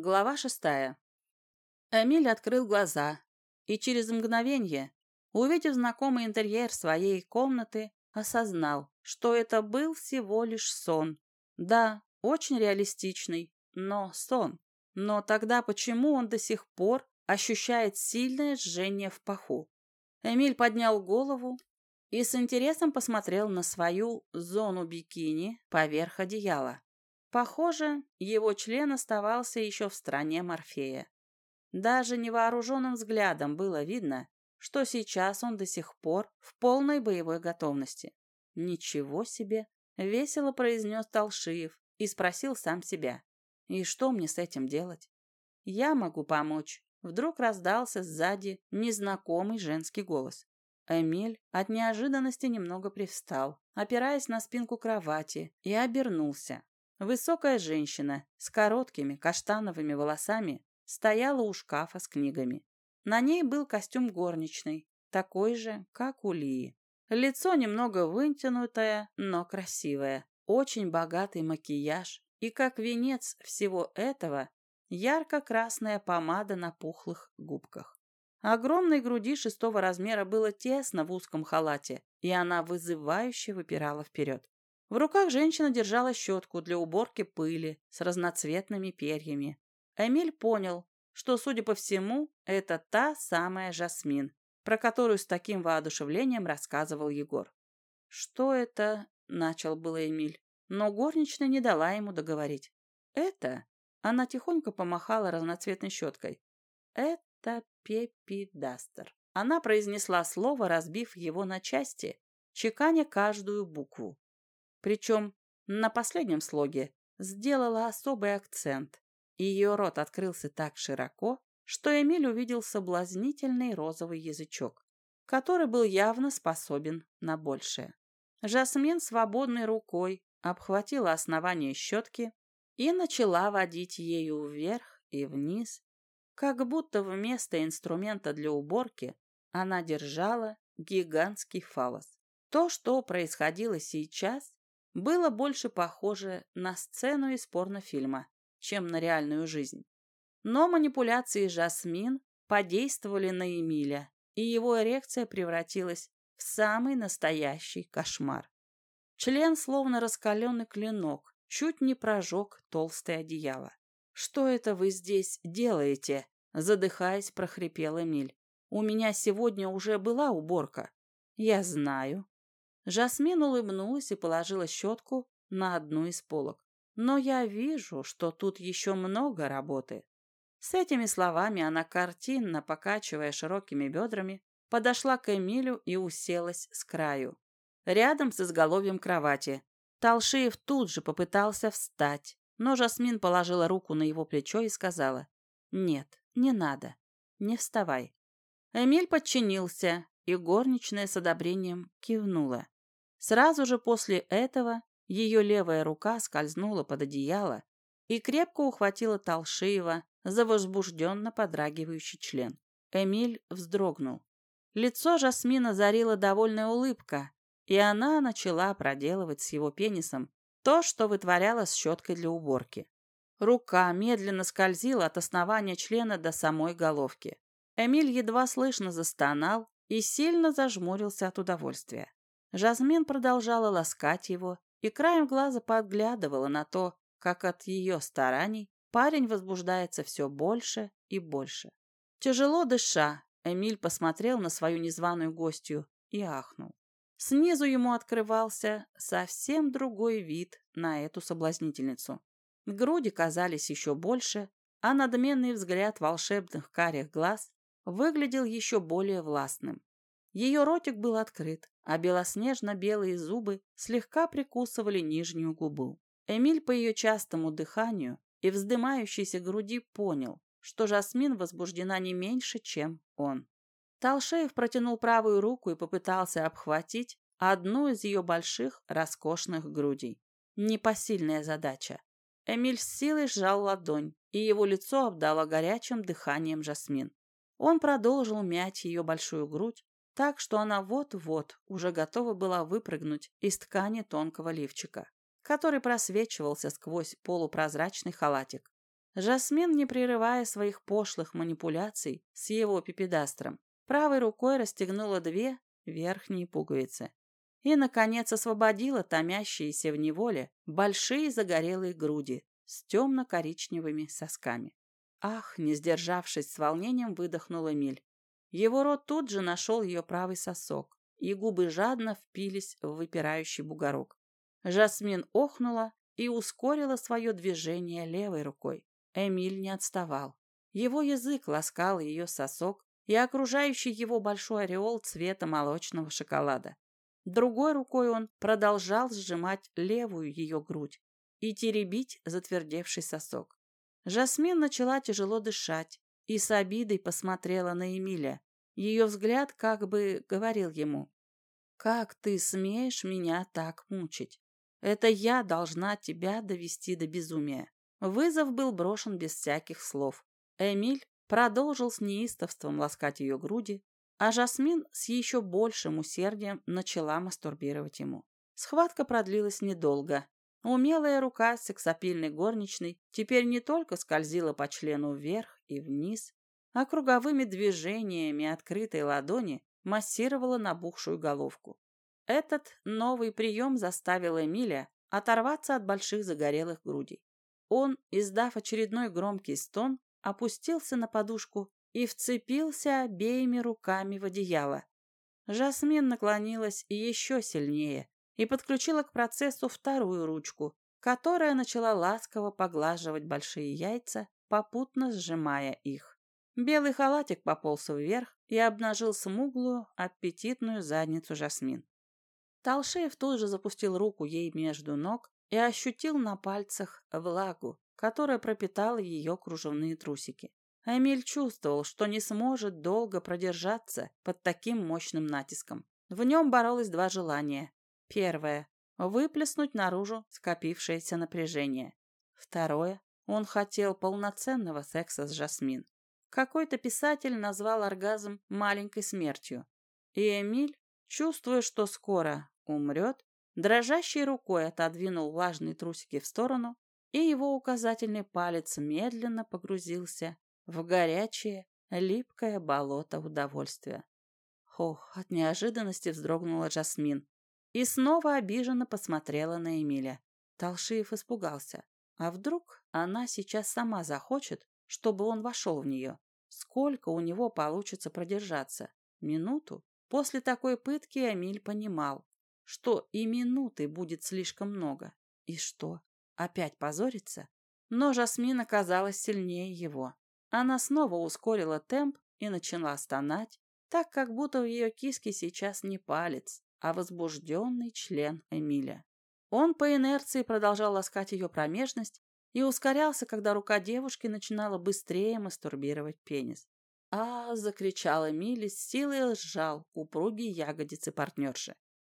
Глава шестая. Эмиль открыл глаза и через мгновение, увидев знакомый интерьер своей комнаты, осознал, что это был всего лишь сон. Да, очень реалистичный, но сон. Но тогда почему он до сих пор ощущает сильное жжение в паху? Эмиль поднял голову и с интересом посмотрел на свою зону бикини поверх одеяла. Похоже, его член оставался еще в стране Морфея. Даже невооруженным взглядом было видно, что сейчас он до сих пор в полной боевой готовности. «Ничего себе!» — весело произнес Толшиев и спросил сам себя. «И что мне с этим делать?» «Я могу помочь», — вдруг раздался сзади незнакомый женский голос. Эмиль от неожиданности немного привстал, опираясь на спинку кровати, и обернулся. Высокая женщина с короткими каштановыми волосами стояла у шкафа с книгами. На ней был костюм горничной, такой же, как у Лии. Лицо немного вытянутое, но красивое. Очень богатый макияж. И как венец всего этого, ярко-красная помада на пухлых губках. Огромной груди шестого размера было тесно в узком халате, и она вызывающе выпирала вперед. В руках женщина держала щетку для уборки пыли с разноцветными перьями. Эмиль понял, что, судя по всему, это та самая Жасмин, про которую с таким воодушевлением рассказывал Егор. «Что это?» — начал было Эмиль, но горничная не дала ему договорить. «Это?» — она тихонько помахала разноцветной щеткой. «Это Пеппи Дастер». Она произнесла слово, разбив его на части, чеканя каждую букву. Причем на последнем слоге сделала особый акцент, и ее рот открылся так широко, что Эмиль увидел соблазнительный розовый язычок, который был явно способен на большее. Жасмин свободной рукой обхватила основание щетки и начала водить ею вверх и вниз, как будто вместо инструмента для уборки она держала гигантский фалос. То, что происходило сейчас, было больше похоже на сцену из порнофильма, чем на реальную жизнь. Но манипуляции Жасмин подействовали на Эмиля, и его эрекция превратилась в самый настоящий кошмар. Член, словно раскаленный клинок, чуть не прожег толстое одеяло. «Что это вы здесь делаете?» Задыхаясь, прохрипел Эмиль. «У меня сегодня уже была уборка». «Я знаю», Жасмин улыбнулась и положила щетку на одну из полок. «Но я вижу, что тут еще много работы». С этими словами она, картинно покачивая широкими бедрами, подошла к Эмилю и уселась с краю. Рядом с изголовьем кровати. Талшиев тут же попытался встать, но Жасмин положила руку на его плечо и сказала «Нет, не надо, не вставай». Эмиль подчинился, и горничная с одобрением кивнула. Сразу же после этого ее левая рука скользнула под одеяло и крепко ухватила Талшиева за возбужденно подрагивающий член. Эмиль вздрогнул. Лицо Жасмина зарила довольная улыбка, и она начала проделывать с его пенисом то, что вытворяла с щеткой для уборки. Рука медленно скользила от основания члена до самой головки. Эмиль едва слышно застонал и сильно зажмурился от удовольствия. Жасмин продолжала ласкать его и краем глаза подглядывала на то, как от ее стараний парень возбуждается все больше и больше. Тяжело дыша, Эмиль посмотрел на свою незваную гостью и ахнул. Снизу ему открывался совсем другой вид на эту соблазнительницу. Груди казались еще больше, а надменный взгляд волшебных карих глаз выглядел еще более властным. Ее ротик был открыт, а белоснежно-белые зубы слегка прикусывали нижнюю губу. Эмиль по ее частому дыханию и вздымающейся груди понял, что Жасмин возбуждена не меньше, чем он. Талшеев протянул правую руку и попытался обхватить одну из ее больших, роскошных грудей. Непосильная задача. Эмиль с силой сжал ладонь, и его лицо обдало горячим дыханием Жасмин. Он продолжил мять ее большую грудь, так что она вот-вот уже готова была выпрыгнуть из ткани тонкого лифчика, который просвечивался сквозь полупрозрачный халатик. Жасмин, не прерывая своих пошлых манипуляций с его пипедастром, правой рукой расстегнула две верхние пуговицы и, наконец, освободила томящиеся в неволе большие загорелые груди с темно-коричневыми сосками. Ах, не сдержавшись с волнением, выдохнул Эмиль. Его рот тут же нашел ее правый сосок, и губы жадно впились в выпирающий бугорок. Жасмин охнула и ускорила свое движение левой рукой. Эмиль не отставал. Его язык ласкал ее сосок и окружающий его большой ореол цвета молочного шоколада. Другой рукой он продолжал сжимать левую ее грудь и теребить затвердевший сосок. Жасмин начала тяжело дышать и с обидой посмотрела на Эмиля. Ее взгляд как бы говорил ему, «Как ты смеешь меня так мучить? Это я должна тебя довести до безумия». Вызов был брошен без всяких слов. Эмиль продолжил с неистовством ласкать ее груди, а Жасмин с еще большим усердием начала мастурбировать ему. Схватка продлилась недолго. Умелая рука сексапильной горничной теперь не только скользила по члену вверх и вниз, а круговыми движениями открытой ладони массировала набухшую головку. Этот новый прием заставил Эмиля оторваться от больших загорелых грудей. Он, издав очередной громкий стон, опустился на подушку и вцепился обеими руками в одеяло. Жасмин наклонилась еще сильнее и подключила к процессу вторую ручку, которая начала ласково поглаживать большие яйца, попутно сжимая их. Белый халатик пополз вверх и обнажил смуглую, аппетитную задницу Жасмин. Талшеев тут же запустил руку ей между ног и ощутил на пальцах влагу, которая пропитала ее кружевные трусики. Эмиль чувствовал, что не сможет долго продержаться под таким мощным натиском. В нем боролось два желания. Первое – выплеснуть наружу скопившееся напряжение. Второе – он хотел полноценного секса с Жасмин. Какой-то писатель назвал оргазм маленькой смертью. И Эмиль, чувствуя, что скоро умрет, дрожащей рукой отодвинул влажные трусики в сторону, и его указательный палец медленно погрузился в горячее, липкое болото удовольствия. Ох, от неожиданности вздрогнула Жасмин и снова обиженно посмотрела на Эмиля. Толшиев испугался. А вдруг она сейчас сама захочет, чтобы он вошел в нее? Сколько у него получится продержаться? Минуту? После такой пытки Эмиль понимал, что и минуты будет слишком много. И что, опять позориться? Но Жасмин оказалась сильнее его. Она снова ускорила темп и начала стонать, так как будто в ее киске сейчас не палец, а возбужденный член Эмиля. Он по инерции продолжал ласкать ее промежность и ускорялся, когда рука девушки начинала быстрее мастурбировать пенис. «А!» — закричал Эмиль с силой сжал упругие ягодицы партнерши.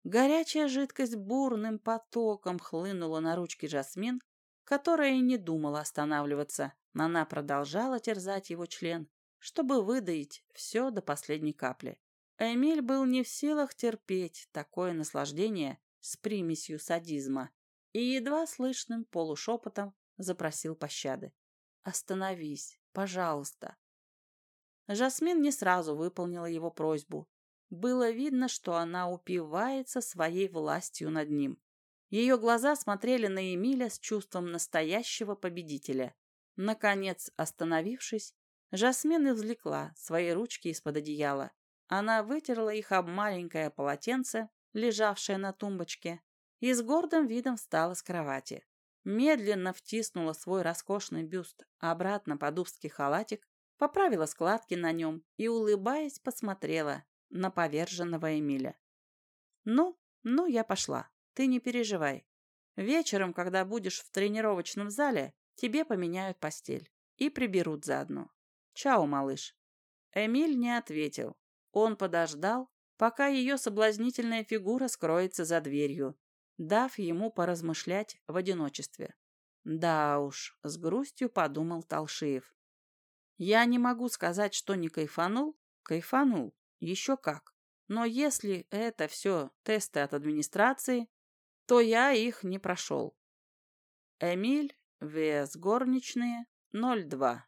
Горячая жидкость бурным потоком хлынула на ручки Жасмин, которая и не думала останавливаться. Она продолжала терзать его член, чтобы выдаить все до последней капли. Эмиль был не в силах терпеть такое наслаждение с примесью садизма и едва слышным полушепотом запросил пощады. «Остановись, пожалуйста». Жасмин не сразу выполнила его просьбу, было видно, что она упивается своей властью над ним. Ее глаза смотрели на Эмиля с чувством настоящего победителя. Наконец, остановившись, Жасмин извлекла свои ручки из-под одеяла. Она вытерла их об маленькое полотенце, лежавшее на тумбочке, и с гордым видом встала с кровати. Медленно втиснула свой роскошный бюст обратно под узкий халатик, поправила складки на нем и, улыбаясь, посмотрела на поверженного Эмиля. «Ну, ну, я пошла. Ты не переживай. Вечером, когда будешь в тренировочном зале, тебе поменяют постель и приберут заодно. Чао, малыш». Эмиль не ответил. Он подождал, пока ее соблазнительная фигура скроется за дверью, дав ему поразмышлять в одиночестве. Да уж, с грустью подумал Талшиев. Я не могу сказать, что не кайфанул. Кайфанул. Еще как. Но если это все тесты от администрации, то я их не прошел. Эмиль, ВС горничные, ноль два.